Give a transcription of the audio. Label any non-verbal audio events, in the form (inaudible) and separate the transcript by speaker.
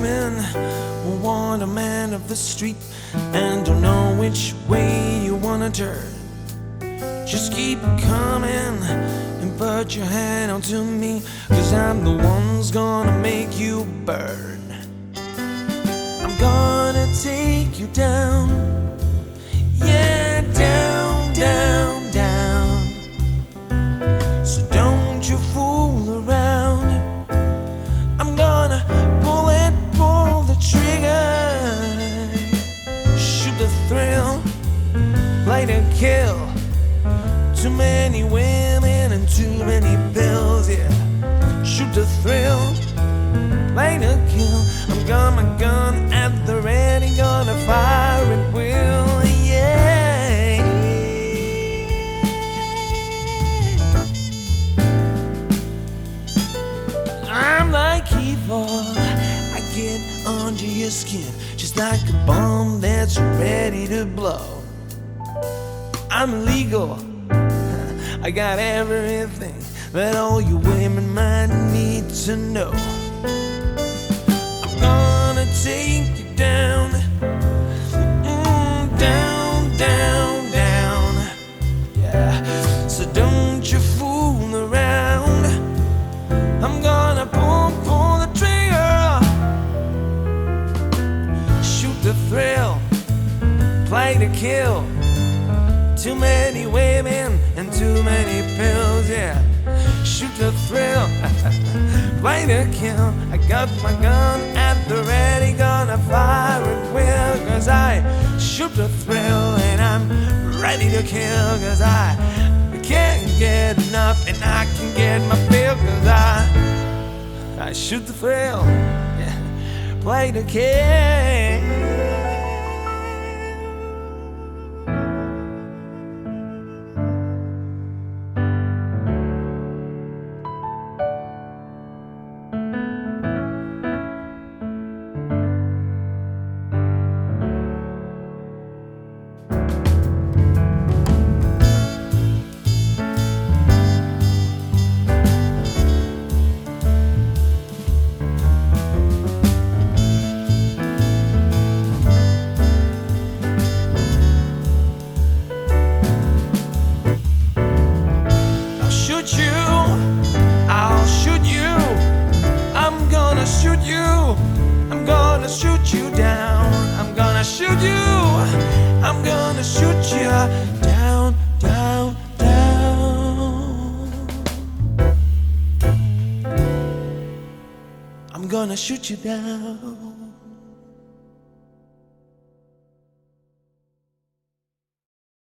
Speaker 1: women want a man of the street and don't know which way you wanna turn. Just keep coming and put your hand onto me, cause I'm the one who's gonna make you burn. I'm gonna take you down. Thrill, light a kill. Too many women and too many pills, yeah. Shoot the thrill, light a kill. Under your skin just like a bomb that's ready to blow. I'm illegal. (laughs) I got everything that all you women might need to know. I'm gonna take you down, Mm, down, down, down. Yeah. So don't you fool around. I'm gonna play to kill. Too many women and too many pills, yeah. Shoot the thrill, (laughs) play to kill. I got my gun at the ready, gonna fire at will. Cause I shoot the thrill and I'm ready to kill. Cause I can't get enough and I can get my fill. Cause I, I shoot the thrill, yeah. Play to kill. I'll shoot you. I'm gonna shoot you. I'm gonna shoot you down. I'm gonna shoot you. I'm gonna shoot you down, down, down. I'm gonna shoot you down.